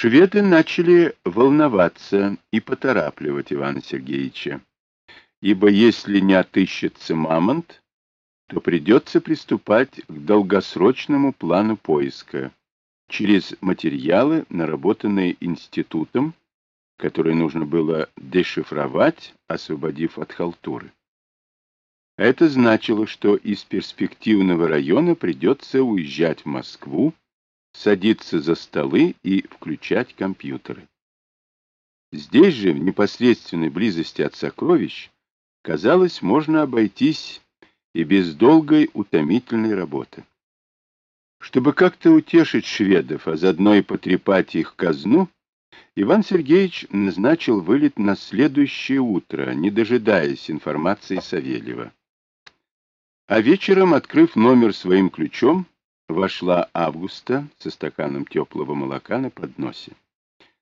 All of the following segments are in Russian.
Шведы начали волноваться и поторапливать Ивана Сергеевича, ибо если не отыщется мамонт, то придется приступать к долгосрочному плану поиска через материалы, наработанные институтом, которые нужно было дешифровать, освободив от халтуры. Это значило, что из перспективного района придется уезжать в Москву, садиться за столы и включать компьютеры. Здесь же, в непосредственной близости от сокровищ, казалось, можно обойтись и без долгой утомительной работы. Чтобы как-то утешить шведов, а заодно и потрепать их казну, Иван Сергеевич назначил вылет на следующее утро, не дожидаясь информации Савельева. А вечером, открыв номер своим ключом, вошла Августа со стаканом теплого молока на подносе.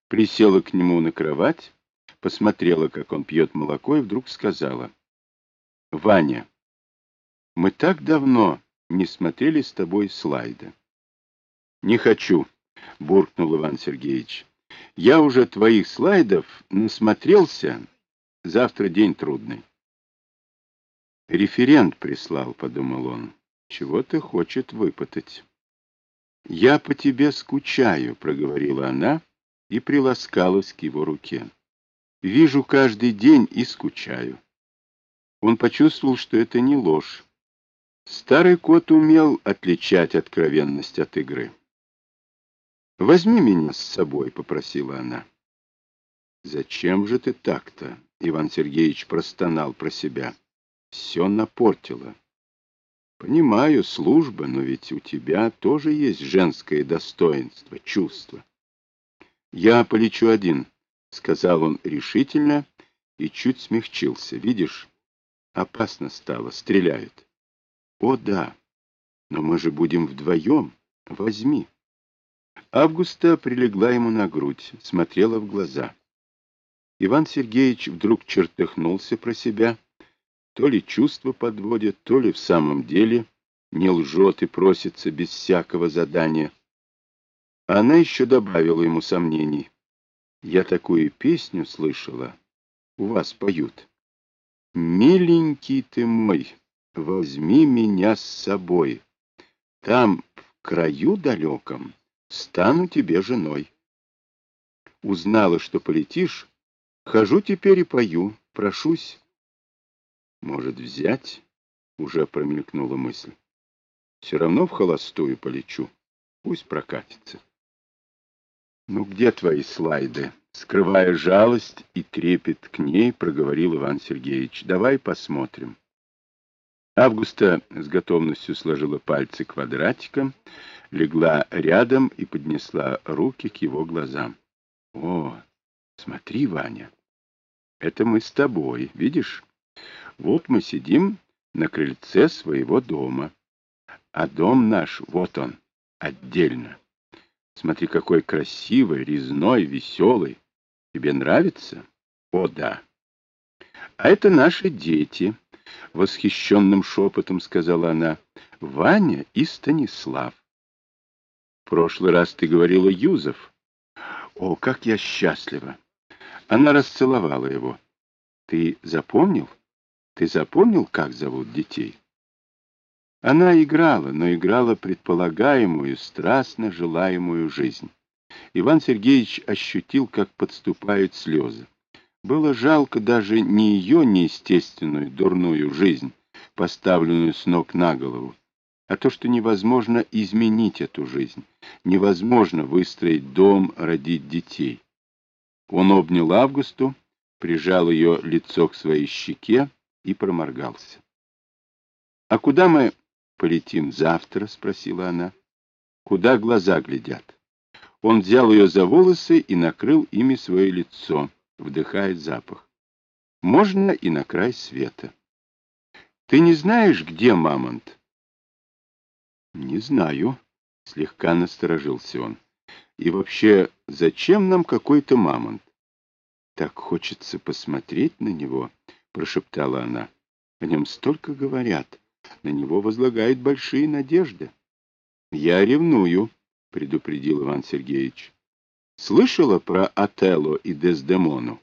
Присела к нему на кровать, посмотрела, как он пьет молоко, и вдруг сказала. — Ваня, мы так давно не смотрели с тобой слайда. — Не хочу, — буркнул Иван Сергеевич. — Я уже твоих слайдов насмотрелся. Завтра день трудный. Референт прислал, подумал он. Чего-то хочет выпытать. Я по тебе скучаю, проговорила она и приласкалась к его руке. Вижу каждый день и скучаю. Он почувствовал, что это не ложь. Старый кот умел отличать откровенность от игры. «Возьми меня с собой», — попросила она. «Зачем же ты так-то?» — Иван Сергеевич простонал про себя все напортила. Понимаю, служба, но ведь у тебя тоже есть женское достоинство, чувство. Я полечу один, — сказал он решительно и чуть смягчился. Видишь, опасно стало, стреляют. О, да, но мы же будем вдвоем. Возьми. Августа прилегла ему на грудь, смотрела в глаза. Иван Сергеевич вдруг чертыхнулся про себя то ли чувства подводят, то ли в самом деле не лжет и просится без всякого задания. она еще добавила ему сомнений. Я такую песню слышала. У вас поют. «Миленький ты мой, возьми меня с собой. Там, в краю далеком, стану тебе женой». Узнала, что полетишь, хожу теперь и пою, прошусь. Может, взять? Уже промелькнула мысль. Все равно в холостую полечу. Пусть прокатится. Ну, где твои слайды? Скрывая жалость и трепет к ней, проговорил Иван Сергеевич. Давай посмотрим. Августа с готовностью сложила пальцы квадратиком, легла рядом и поднесла руки к его глазам. О, смотри, Ваня, это мы с тобой, видишь? Вот мы сидим на крыльце своего дома. А дом наш, вот он, отдельно. Смотри, какой красивый, резной, веселый. Тебе нравится? О, да. А это наши дети, — восхищенным шепотом сказала она. Ваня и Станислав. В прошлый раз ты говорила Юзов. О, как я счастлива! Она расцеловала его. Ты запомнил? Ты запомнил, как зовут детей? Она играла, но играла предполагаемую, страстно желаемую жизнь. Иван Сергеевич ощутил, как подступают слезы. Было жалко даже не ее неестественную, дурную жизнь, поставленную с ног на голову, а то, что невозможно изменить эту жизнь, невозможно выстроить дом, родить детей. Он обнял Августу, прижал ее лицо к своей щеке, и проморгался. — А куда мы полетим завтра? — спросила она. — Куда глаза глядят? Он взял ее за волосы и накрыл ими свое лицо, вдыхает запах. Можно и на край света. — Ты не знаешь, где мамонт? — Не знаю, — слегка насторожился он. — И вообще, зачем нам какой-то мамонт? Так хочется посмотреть на него, — прошептала она. О нем столько говорят. На него возлагают большие надежды. Я ревную, предупредил Иван Сергеевич. Слышала про Отелло и Дездемону?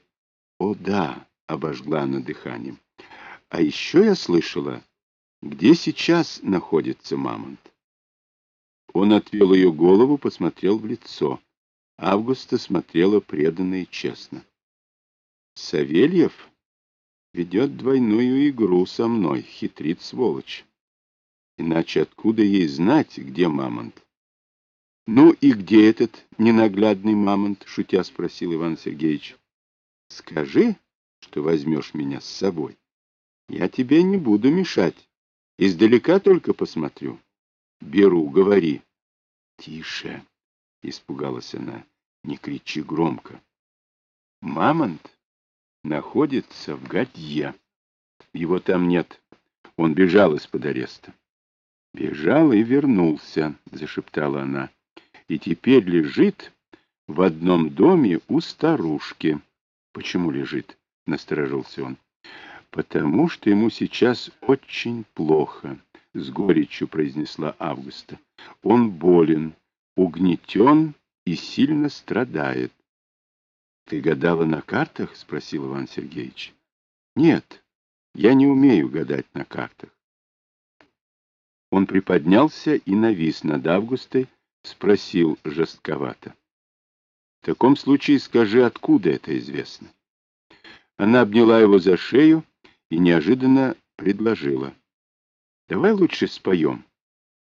О, да, обожгла она дыханием. А еще я слышала, где сейчас находится Мамонт. Он отвел ее голову, посмотрел в лицо. Августа смотрела преданно и честно. Савельев ведет двойную игру со мной, хитрит сволочь. Иначе откуда ей знать, где Мамонт? — Ну и где этот ненаглядный Мамонт? — шутя спросил Иван Сергеевич. — Скажи, что возьмешь меня с собой. Я тебе не буду мешать. Издалека только посмотрю. Беру, говори. — Тише, — испугалась она, — не кричи громко. Мамонт находится в Гадье. Его там нет. Он бежал из-под ареста. Бежал и вернулся, зашептала она. И теперь лежит в одном доме у старушки. Почему лежит? Насторожился он. Потому что ему сейчас очень плохо, с горечью произнесла Августа. Он болен, угнетен и сильно страдает. — Ты гадала на картах? — спросил Иван Сергеевич. — Нет, я не умею гадать на картах. Он приподнялся и навис над Августой, спросил жестковато. — В таком случае скажи, откуда это известно? Она обняла его за шею и неожиданно предложила. — Давай лучше споем.